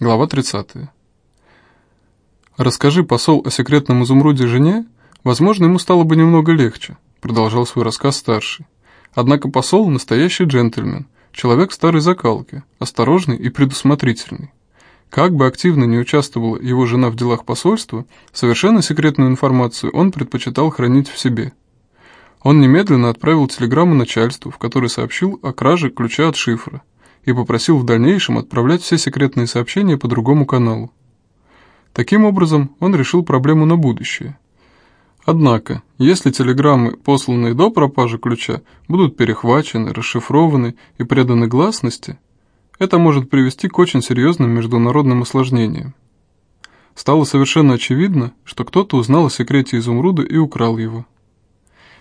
Глава 30. «Расскажи, посол, о секретном изумруде жене, возможно, ему стало бы немного легче», продолжал свой рассказ старший. Однако посол – настоящий джентльмен, человек старой закалки, осторожный и предусмотрительный. Как бы активно не участвовала его жена в делах посольства, совершенно секретную информацию он предпочитал хранить в себе. Он немедленно отправил телеграмму начальству, в которой сообщил о краже ключа от шифра, и попросил в дальнейшем отправлять все секретные сообщения по другому каналу. Таким образом, он решил проблему на будущее. Однако, если телеграммы, посланные до пропажи ключа, будут перехвачены, расшифрованы и преданы гласности, это может привести к очень серьезным международным осложнениям. Стало совершенно очевидно, что кто-то узнал о секрете изумруда и украл его.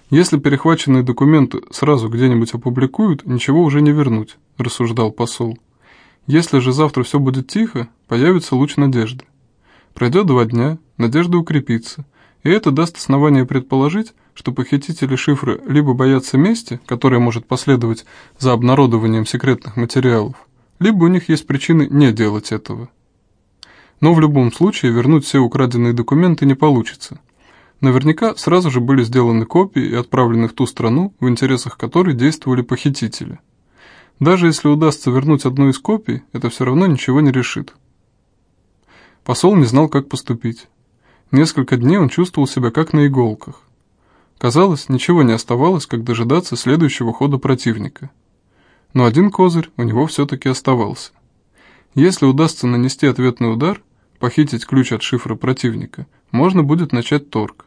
Если перехваченные документы сразу где-нибудь опубликуют, ничего уже не вернуть, рассуждал посол. Если же завтра все будет тихо, появится луч надежды. Пройдет два дня, надежда укрепится, и это даст основание предположить, что похитители шифра либо боятся мести, которая может последовать за обнародованием секретных материалов, либо у них есть причины не делать этого. Но в любом случае вернуть все украденные документы не получится. Наверняка сразу же были сделаны копии и отправлены в ту страну, в интересах которой действовали похитители. Даже если удастся вернуть одну из копий, это все равно ничего не решит. Посол не знал, как поступить. Несколько дней он чувствовал себя как на иголках. Казалось, ничего не оставалось, как дожидаться следующего хода противника. Но один козырь у него все-таки оставался. Если удастся нанести ответный удар, похитить ключ от шифра противника, можно будет начать торг.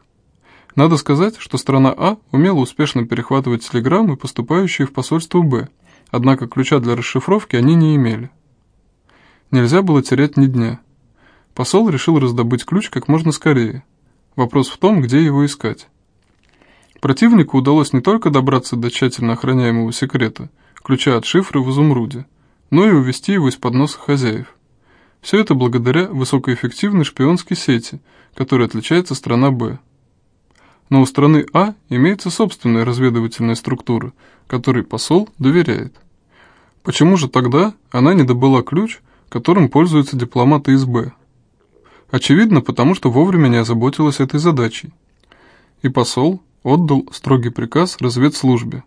Надо сказать, что страна А умела успешно перехватывать телеграммы, поступающие в посольство Б, однако ключа для расшифровки они не имели. Нельзя было терять ни дня. Посол решил раздобыть ключ как можно скорее. Вопрос в том, где его искать. Противнику удалось не только добраться до тщательно охраняемого секрета, ключа от шифра в изумруде, но и увести его из-под носа хозяев. Все это благодаря высокоэффективной шпионской сети, которой отличается страна Б но у страны А имеется собственная разведывательная структура, которой посол доверяет. Почему же тогда она не добыла ключ, которым пользуются дипломаты из Б? Очевидно, потому что вовремя не озаботилась этой задачей. И посол отдал строгий приказ разведслужбе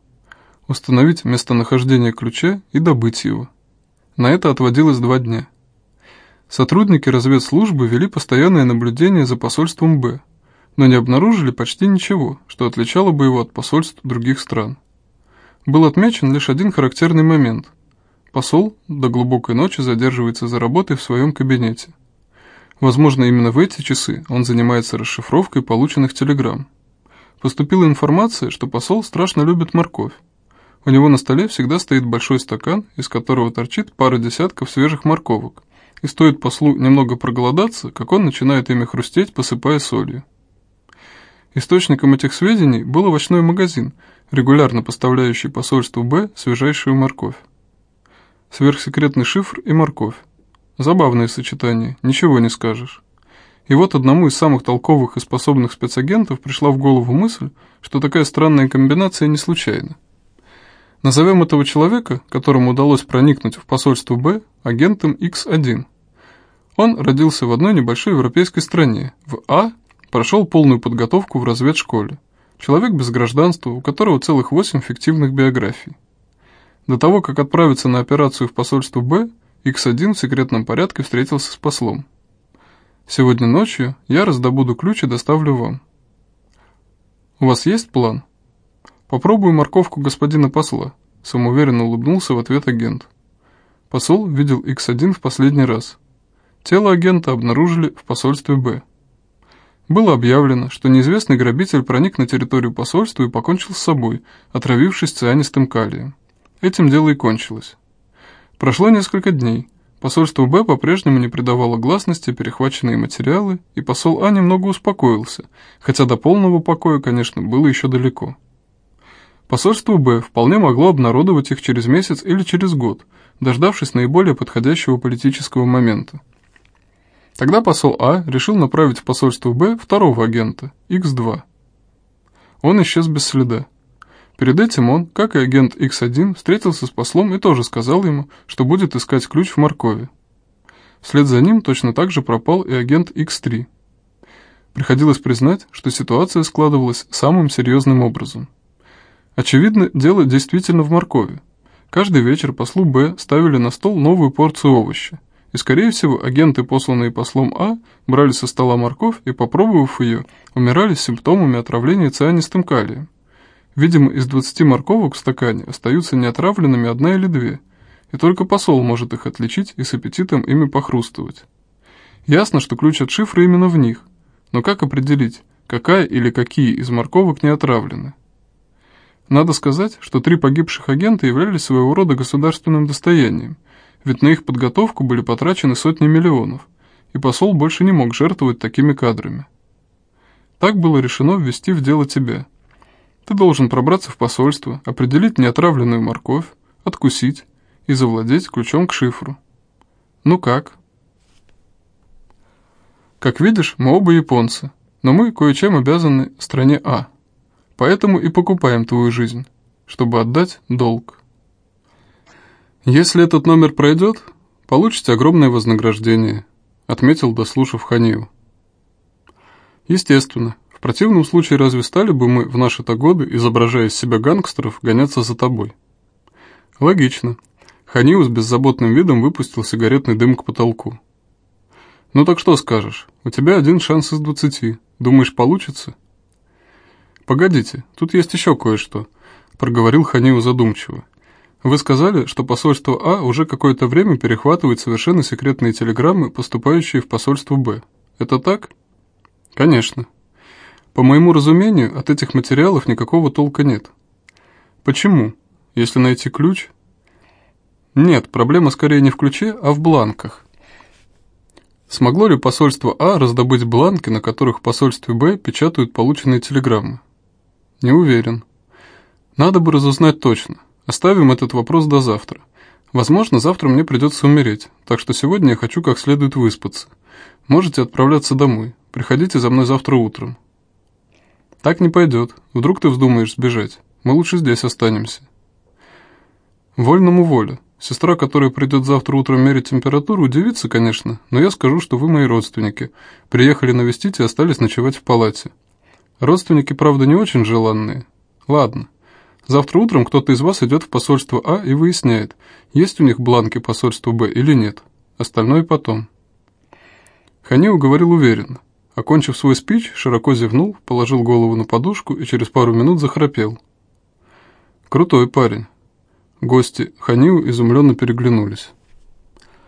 установить местонахождение ключа и добыть его. На это отводилось два дня. Сотрудники разведслужбы вели постоянное наблюдение за посольством Б – но не обнаружили почти ничего, что отличало бы его от посольств других стран. Был отмечен лишь один характерный момент. Посол до глубокой ночи задерживается за работой в своем кабинете. Возможно, именно в эти часы он занимается расшифровкой полученных телеграмм. Поступила информация, что посол страшно любит морковь. У него на столе всегда стоит большой стакан, из которого торчит пара десятков свежих морковок, и стоит послу немного проголодаться, как он начинает ими хрустеть, посыпая солью. Источником этих сведений был овощной магазин, регулярно поставляющий посольству Б свежайшую морковь. Сверхсекретный шифр и морковь. Забавное сочетание, ничего не скажешь. И вот одному из самых толковых и способных спецагентов пришла в голову мысль, что такая странная комбинация не случайна. Назовем этого человека, которому удалось проникнуть в посольство Б, агентом X1. Он родился в одной небольшой европейской стране, в А Прошел полную подготовку в разведшколе. Человек без гражданства, у которого целых восемь фиктивных биографий. До того, как отправиться на операцию в посольство Б, X1 в секретном порядке встретился с послом. «Сегодня ночью я раздобуду ключ и доставлю вам». «У вас есть план?» «Попробую морковку господина посла», — самоуверенно улыбнулся в ответ агент. Посол видел X1 в последний раз. Тело агента обнаружили в посольстве Б. Было объявлено, что неизвестный грабитель проник на территорию посольства и покончил с собой, отравившись цианистым калием. Этим дело и кончилось. Прошло несколько дней. Посольство Б по-прежнему не придавало гласности перехваченные материалы, и посол А немного успокоился, хотя до полного покоя, конечно, было еще далеко. Посольство Б вполне могло обнародовать их через месяц или через год, дождавшись наиболее подходящего политического момента. Тогда посол А решил направить в посольство Б второго агента, X2. Он исчез без следа. Перед этим он, как и агент X1, встретился с послом и тоже сказал ему, что будет искать ключ в моркови. Вслед за ним точно так же пропал и агент X3. Приходилось признать, что ситуация складывалась самым серьезным образом. Очевидно, дело действительно в моркови. Каждый вечер послу Б ставили на стол новую порцию овоща, и, скорее всего, агенты, посланные послом А, брали со стола морковь и, попробовав ее, умирали с симптомами отравления цианистым калием. Видимо, из 20 морковок в стакане остаются неотравленными одна или две, и только посол может их отличить и с аппетитом ими похрустывать. Ясно, что ключ от шифра именно в них, но как определить, какая или какие из морковок не отравлены? Надо сказать, что три погибших агента являлись своего рода государственным достоянием, ведь на их подготовку были потрачены сотни миллионов, и посол больше не мог жертвовать такими кадрами. Так было решено ввести в дело тебя. Ты должен пробраться в посольство, определить неотравленную морковь, откусить и завладеть ключом к шифру. Ну как? Как видишь, мы оба японцы, но мы кое-чем обязаны стране А. Поэтому и покупаем твою жизнь, чтобы отдать долг. «Если этот номер пройдет, получите огромное вознаграждение», отметил, дослушав Ханию. «Естественно. В противном случае разве стали бы мы в наши-то годы, изображая из себя гангстеров, гоняться за тобой?» «Логично». Ханиу с беззаботным видом выпустил сигаретный дым к потолку. «Ну так что скажешь? У тебя один шанс из двадцати. Думаешь, получится?» «Погодите, тут есть еще кое-что», — проговорил Ханиу задумчиво. Вы сказали, что посольство А уже какое-то время перехватывает совершенно секретные телеграммы, поступающие в посольство Б. Это так? Конечно. По моему разумению, от этих материалов никакого толка нет. Почему? Если найти ключ? Нет, проблема скорее не в ключе, а в бланках. Смогло ли посольство А раздобыть бланки, на которых в посольстве Б печатают полученные телеграммы? Не уверен. Надо бы разузнать точно. Оставим этот вопрос до завтра. Возможно, завтра мне придется умереть, так что сегодня я хочу как следует выспаться. Можете отправляться домой. Приходите за мной завтра утром. Так не пойдет. Вдруг ты вздумаешь сбежать. Мы лучше здесь останемся. Вольному воля. Сестра, которая придет завтра утром мерить температуру, удивится, конечно, но я скажу, что вы мои родственники. Приехали навестить и остались ночевать в палате. Родственники, правда, не очень желанные. Ладно. Завтра утром кто-то из вас идет в посольство А и выясняет, есть у них бланки посольства Б или нет. Остальное потом. Ханиу говорил уверенно. Окончив свой спич, широко зевнул, положил голову на подушку и через пару минут захрапел. Крутой парень. Гости Ханиу изумленно переглянулись.